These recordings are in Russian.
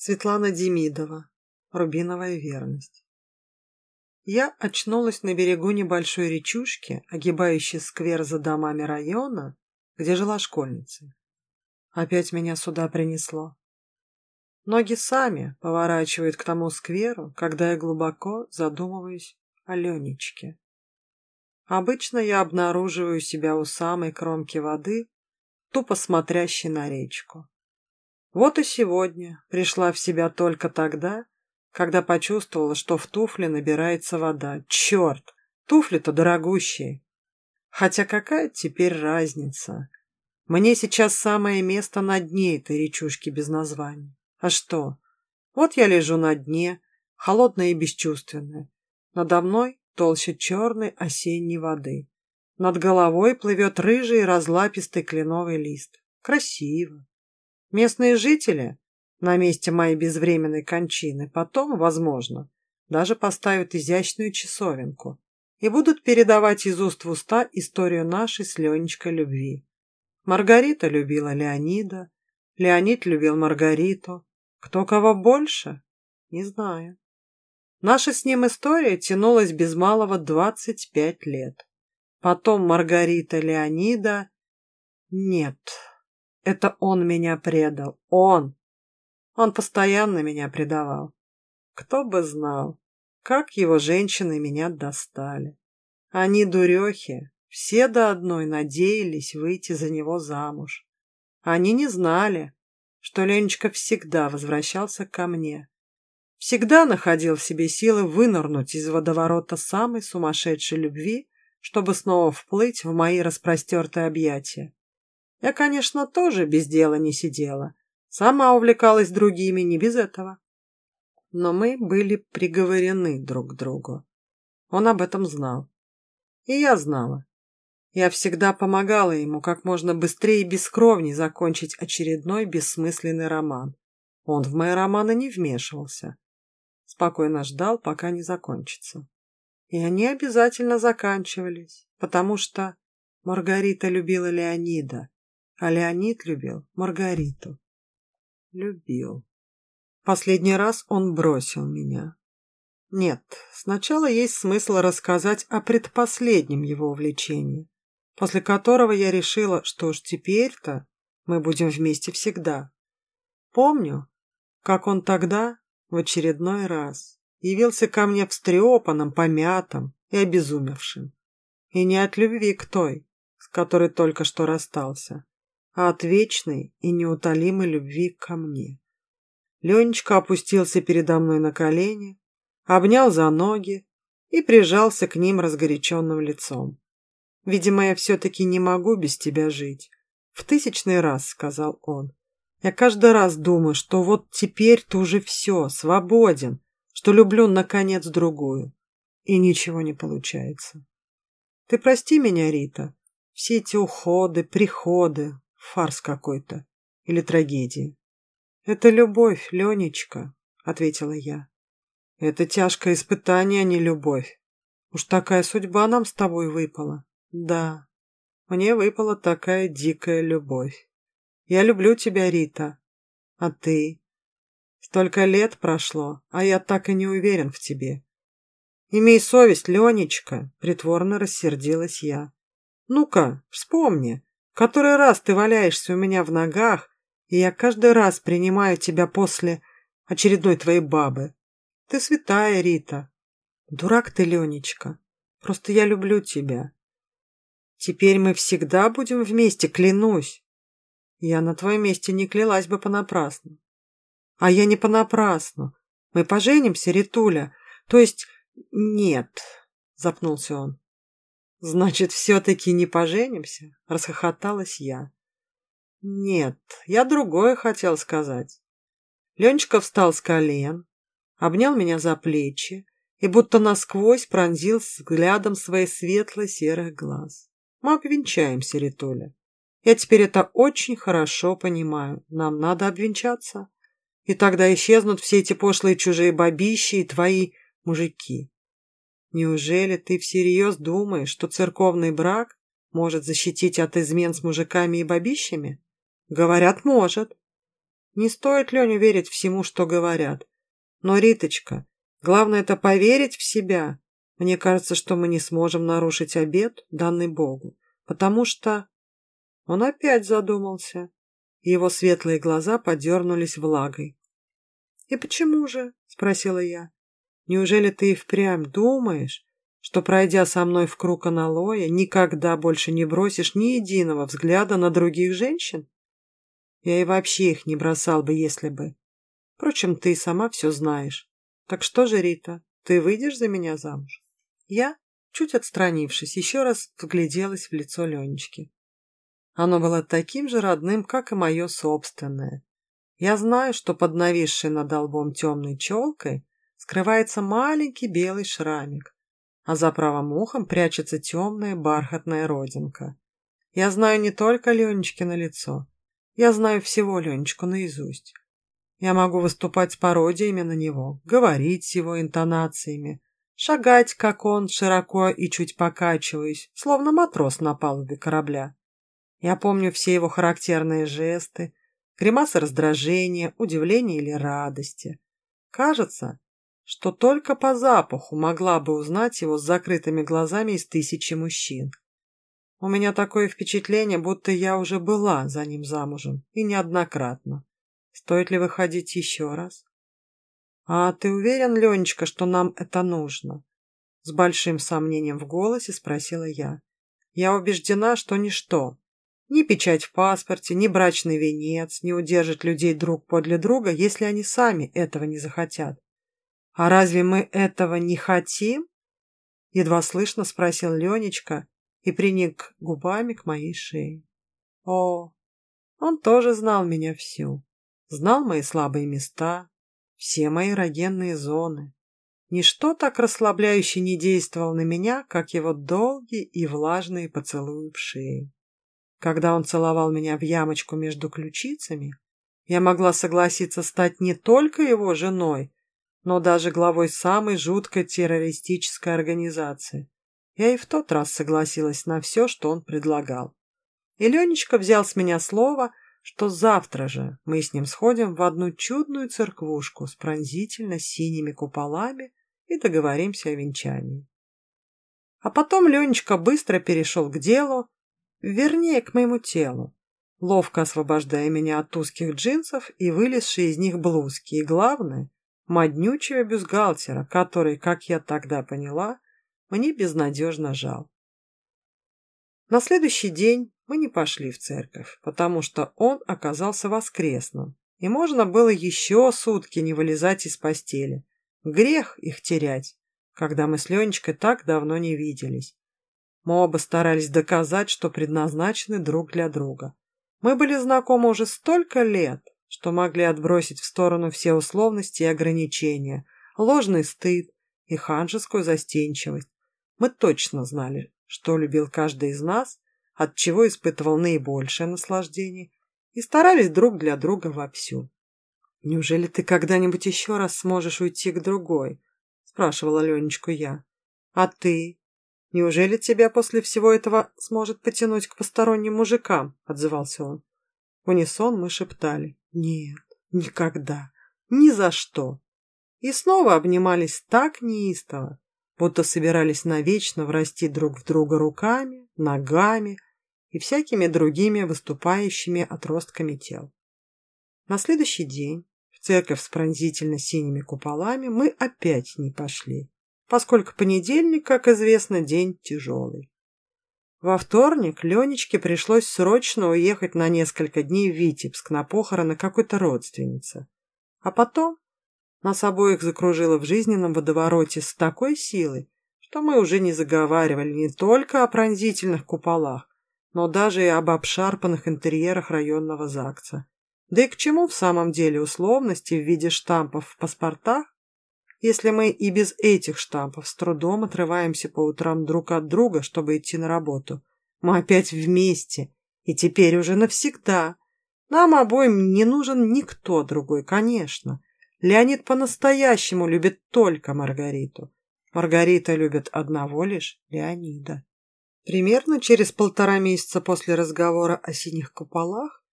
Светлана Демидова. Рубиновая верность. Я очнулась на берегу небольшой речушки, огибающей сквер за домами района, где жила школьница. Опять меня сюда принесло. Ноги сами поворачивают к тому скверу, когда я глубоко задумываюсь о Ленечке. Обычно я обнаруживаю себя у самой кромки воды, тупо смотрящей на речку. Вот и сегодня пришла в себя только тогда, когда почувствовала, что в туфле набирается вода. Черт, туфли-то дорогущие. Хотя какая теперь разница? Мне сейчас самое место на дне этой речушки без названия. А что? Вот я лежу на дне, холодная и бесчувственная. Надо мной толще черной осенней воды. Над головой плывет рыжий разлапистый кленовый лист. Красиво. Местные жители на месте моей безвременной кончины потом, возможно, даже поставят изящную часовенку и будут передавать из уст в уста историю нашей с Ленечкой любви. Маргарита любила Леонида, Леонид любил Маргариту. Кто кого больше? Не знаю. Наша с ним история тянулась без малого двадцать пять лет. Потом Маргарита Леонида... Нет, это он меня предал. Он. Он постоянно меня предавал. Кто бы знал, как его женщины меня достали. Они дурехи, все до одной надеялись выйти за него замуж. Они не знали, что Ленечка всегда возвращался ко мне. Всегда находил в себе силы вынырнуть из водоворота самой сумасшедшей любви, чтобы снова вплыть в мои распростертые объятия. Я, конечно, тоже без дела не сидела. Сама увлекалась другими, не без этого. Но мы были приговорены друг к другу. Он об этом знал. И я знала. Я всегда помогала ему как можно быстрее и бескровней закончить очередной бессмысленный роман. Он в мои романы не вмешивался. Спокойно ждал, пока не закончится. И они обязательно заканчивались, потому что Маргарита любила Леонида, а Леонид любил Маргариту. Любил. Последний раз он бросил меня. Нет, сначала есть смысл рассказать о предпоследнем его увлечении, после которого я решила, что уж теперь-то мы будем вместе всегда. Помню, как он тогда, в очередной раз, явился ко мне встрепанным, помятым и обезумевшим. И не от любви к той, с которой только что расстался, а от вечной и неутолимой любви ко мне. Ленечка опустился передо мной на колени, обнял за ноги и прижался к ним разгоряченным лицом. «Видимо, я все-таки не могу без тебя жить», — в тысячный раз сказал он. «Я каждый раз думаю, что вот теперь ты уже все, свободен, что люблю, наконец, другую. И ничего не получается. Ты прости меня, Рита, все эти уходы, приходы, Фарс какой-то. Или трагедия. «Это любовь, Ленечка», — ответила я. «Это тяжкое испытание, а не любовь. Уж такая судьба нам с тобой выпала. Да, мне выпала такая дикая любовь. Я люблю тебя, Рита. А ты? Столько лет прошло, а я так и не уверен в тебе. Имей совесть, Ленечка, притворно рассердилась я. Ну-ка, вспомни, Который раз ты валяешься у меня в ногах, и я каждый раз принимаю тебя после очередной твоей бабы. Ты святая, Рита. Дурак ты, Ленечка. Просто я люблю тебя. Теперь мы всегда будем вместе, клянусь. Я на твоем месте не клялась бы понапрасну. А я не понапрасну. Мы поженимся, Ритуля. То есть нет, запнулся он. «Значит, все-таки не поженимся?» — расхохоталась я. «Нет, я другое хотел сказать». Ленечка встал с колен, обнял меня за плечи и будто насквозь пронзил взглядом свои светло-серых глаз. «Мы обвенчаемся, Ритуля. Я теперь это очень хорошо понимаю. Нам надо обвенчаться. И тогда исчезнут все эти пошлые чужие бабищи и твои мужики. Неужели ты всерьез думаешь, что церковный брак может защитить от измен с мужиками и бабищами? Говорят, может. Не стоит Лене верить всему, что говорят. Но, Риточка, главное это поверить в себя. Мне кажется, что мы не сможем нарушить обет, данный Богу, потому что... Он опять задумался. Его светлые глаза подернулись влагой. «И почему же?» — спросила я. «Неужели ты и впрямь думаешь, что, пройдя со мной в круг аналоя, никогда больше не бросишь ни единого взгляда на других женщин? Я и вообще их не бросал бы, если бы. Впрочем, ты сама все знаешь. Так что же, Рита, ты выйдешь за меня замуж?» Я, чуть отстранившись, еще раз вгляделась в лицо Ленечки. Оно было таким же родным, как и мое собственное. Я знаю, что под нависшей над долбом темной челкой скрывается маленький белый шрамик, а за правым ухом прячется темная бархатная родинка. Я знаю не только Ленечкино лицо, я знаю всего Ленечку наизусть. Я могу выступать с пародиями на него, говорить с его интонациями, шагать, как он, широко и чуть покачиваясь, словно матрос на палубе корабля. Я помню все его характерные жесты, гримасы раздражения, удивления или радости. Кажется, что только по запаху могла бы узнать его с закрытыми глазами из тысячи мужчин. У меня такое впечатление, будто я уже была за ним замужем, и неоднократно. Стоит ли выходить еще раз? «А ты уверен, Ленечка, что нам это нужно?» С большим сомнением в голосе спросила я. «Я убеждена, что ничто, ни печать в паспорте, ни брачный венец не удержит людей друг подле друга, если они сами этого не захотят. А разве мы этого не хотим? Едва слышно спросил Ленечка и приник губами к моей шее. О, он тоже знал меня всю. Знал мои слабые места, все мои эрогенные зоны. Ничто так расслабляюще не действовало на меня, как его долгие и влажные поцелуи в шею. Когда он целовал меня в ямочку между ключицами, я могла согласиться стать не только его женой, но даже главой самой жуткой террористической организации. Я и в тот раз согласилась на все, что он предлагал. И Ленечка взял с меня слово, что завтра же мы с ним сходим в одну чудную церквушку с пронзительно синими куполами и договоримся о венчании. А потом Ленечка быстро перешел к делу, Вернее, к моему телу, ловко освобождая меня от узких джинсов и вылезшей из них блузки, и главное, моднючего бюстгальтера, который, как я тогда поняла, мне безнадежно жал. На следующий день мы не пошли в церковь, потому что он оказался воскресным, и можно было еще сутки не вылезать из постели. Грех их терять, когда мы с Ленечкой так давно не виделись. Мы оба старались доказать, что предназначены друг для друга. Мы были знакомы уже столько лет, что могли отбросить в сторону все условности и ограничения, ложный стыд и ханжескую застенчивость. Мы точно знали, что любил каждый из нас, от чего испытывал наибольшее наслаждение, и старались друг для друга вовсю. «Неужели ты когда-нибудь еще раз сможешь уйти к другой?» – спрашивала Ленечку я. «А ты? «Неужели тебя после всего этого сможет потянуть к посторонним мужикам?» — отзывался он. В унисон мы шептали. «Нет, никогда, ни за что!» И снова обнимались так неистово, будто собирались навечно врасти друг в друга руками, ногами и всякими другими выступающими отростками тел. На следующий день в церковь с пронзительно синими куполами мы опять не пошли поскольку понедельник, как известно, день тяжелый. Во вторник Ленечке пришлось срочно уехать на несколько дней в Витебск на похороны какой-то родственницы. А потом нас обоих закружило в жизненном водовороте с такой силой, что мы уже не заговаривали не только о пронзительных куполах, но даже и об обшарпанных интерьерах районного ЗАГСа. Да и к чему в самом деле условности в виде штампов в паспортах, если мы и без этих штампов с трудом отрываемся по утрам друг от друга, чтобы идти на работу. Мы опять вместе, и теперь уже навсегда. Нам обоим не нужен никто другой, конечно. Леонид по-настоящему любит только Маргариту. Маргарита любит одного лишь Леонида. Примерно через полтора месяца после разговора о синих куполах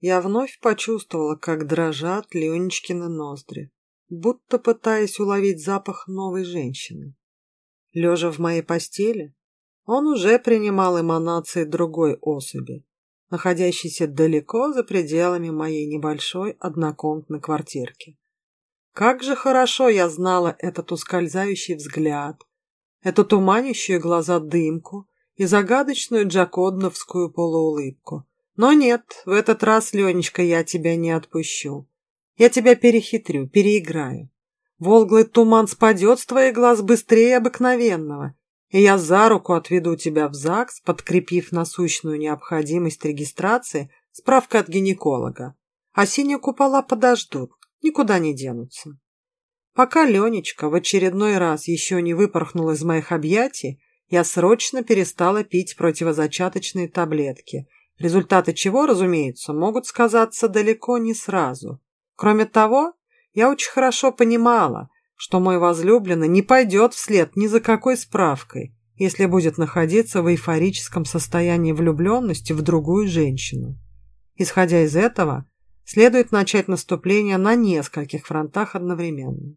Я вновь почувствовала, как дрожат Ленечкины ноздри, будто пытаясь уловить запах новой женщины. Лежа в моей постели, он уже принимал эманации другой особи, находящейся далеко за пределами моей небольшой однокомнатной квартирки. Как же хорошо я знала этот ускользающий взгляд, эту туманящую глаза дымку и загадочную джакодновскую полуулыбку. Но нет, в этот раз, Ленечка, я тебя не отпущу. Я тебя перехитрю, переиграю. Волглый туман спадет с твоих глаз быстрее обыкновенного, и я за руку отведу тебя в ЗАГС, подкрепив насущную необходимость регистрации справкой от гинеколога. А синие купола подождут, никуда не денутся. Пока Ленечка в очередной раз еще не выпорхнул из моих объятий, я срочно перестала пить противозачаточные таблетки, результаты чего, разумеется, могут сказаться далеко не сразу. Кроме того, я очень хорошо понимала, что мой возлюбленный не пойдет вслед ни за какой справкой, если будет находиться в эйфорическом состоянии влюбленности в другую женщину. Исходя из этого, следует начать наступление на нескольких фронтах одновременно.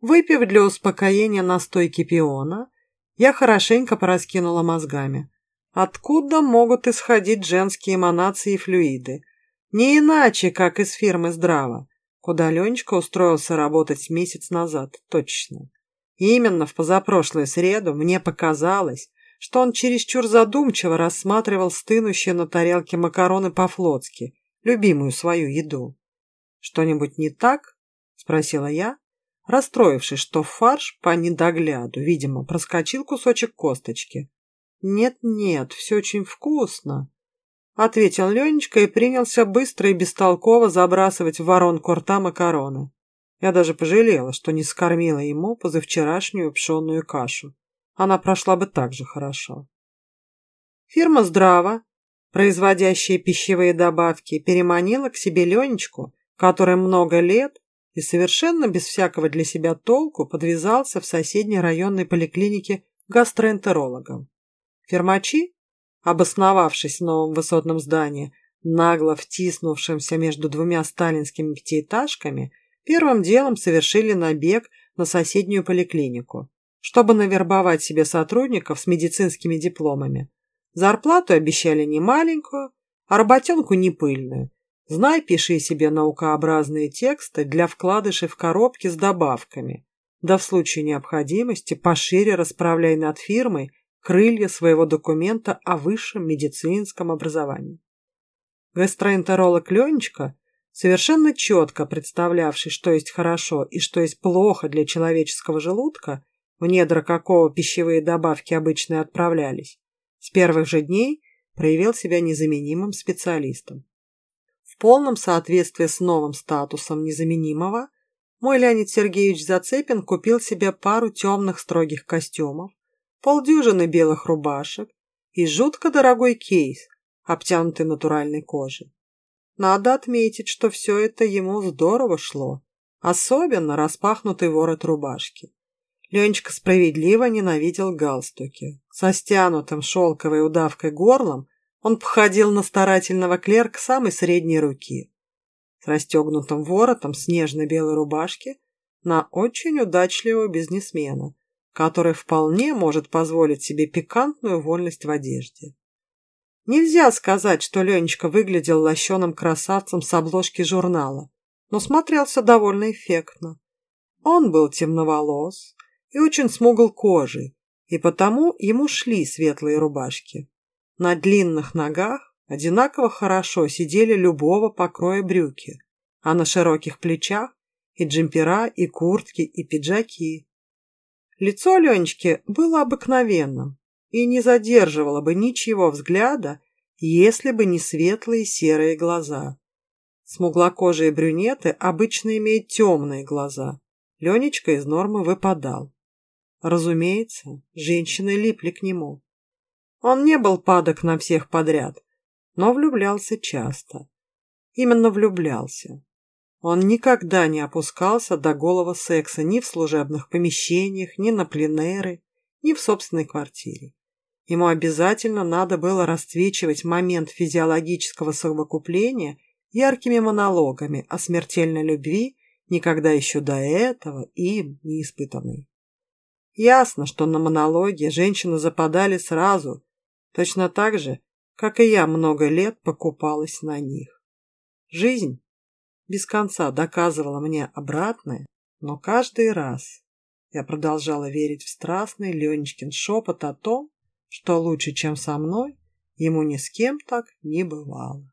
Выпив для успокоения настойки пиона, я хорошенько пораскинула мозгами. Откуда могут исходить женские эманации и флюиды? Не иначе, как из фирмы «Здраво», куда Ленечка устроился работать месяц назад, точно. И именно в позапрошлую среду мне показалось, что он чересчур задумчиво рассматривал стынущие на тарелке макароны по-флотски, любимую свою еду. «Что-нибудь не так?» – спросила я, расстроившись, что фарш по недогляду, видимо, проскочил кусочек косточки. «Нет-нет, все очень вкусно», — ответил Ленечка и принялся быстро и бестолково забрасывать в воронку рта макароны. Я даже пожалела, что не скормила ему позавчерашнюю пшенную кашу. Она прошла бы так же хорошо. Фирма «Здраво», производящая пищевые добавки, переманила к себе Ленечку, который много лет и совершенно без всякого для себя толку подвязался в соседней районной поликлинике гастроэнтерологом. Фермачи, обосновавшись в новом высотном здании, нагло втиснувшимся между двумя сталинскими пятиэтажками, первым делом совершили набег на соседнюю поликлинику, чтобы навербовать себе сотрудников с медицинскими дипломами. Зарплату обещали немаленькую, а работенку не пыльную, Знай, пиши себе наукообразные тексты для вкладышей в коробки с добавками. Да в случае необходимости пошире расправляй над фирмой крылья своего документа о высшем медицинском образовании. Гастроэнтеролог Ленечка, совершенно четко представлявший, что есть хорошо и что есть плохо для человеческого желудка, в недра какого пищевые добавки обычно отправлялись, с первых же дней проявил себя незаменимым специалистом полном соответствии с новым статусом незаменимого, мой Леонид Сергеевич Зацепин купил себе пару темных строгих костюмов, полдюжины белых рубашек и жутко дорогой кейс, обтянутый натуральной кожей. Надо отметить, что все это ему здорово шло, особенно распахнутый ворот рубашки. Ленечка справедливо ненавидел галстуки. Со стянутым шелковой удавкой горлом он походил на старательного клерка самой средней руки. С расстегнутым воротом снежно-белой рубашки на очень удачливого бизнесмена, который вполне может позволить себе пикантную вольность в одежде. Нельзя сказать, что Ленечка выглядел лощеным красавцем с обложки журнала, но смотрелся довольно эффектно. Он был темноволос и очень смугл кожей, и потому ему шли светлые рубашки. На длинных ногах одинаково хорошо сидели любого покроя брюки, а на широких плечах и джемпера, и куртки, и пиджаки. Лицо Ленечки было обыкновенным и не задерживало бы ничего взгляда, если бы не светлые серые глаза. Смуглокожие брюнеты обычно имеют темные глаза. Ленечка из нормы выпадал. Разумеется, женщины липли к нему. Он не был падок на всех подряд, но влюблялся часто. Именно влюблялся. Он никогда не опускался до голого секса ни в служебных помещениях, ни на пленеры, ни в собственной квартире. Ему обязательно надо было расцвечивать момент физиологического совокупления яркими монологами о смертельной любви, никогда еще до этого им не испытанной. Ясно, что на монологи женщины западали сразу, точно так же, как и я много лет покупалась на них. Жизнь без конца доказывала мне обратное, но каждый раз я продолжала верить в страстный Ленечкин шепот о том, что лучше, чем со мной, ему ни с кем так не бывало.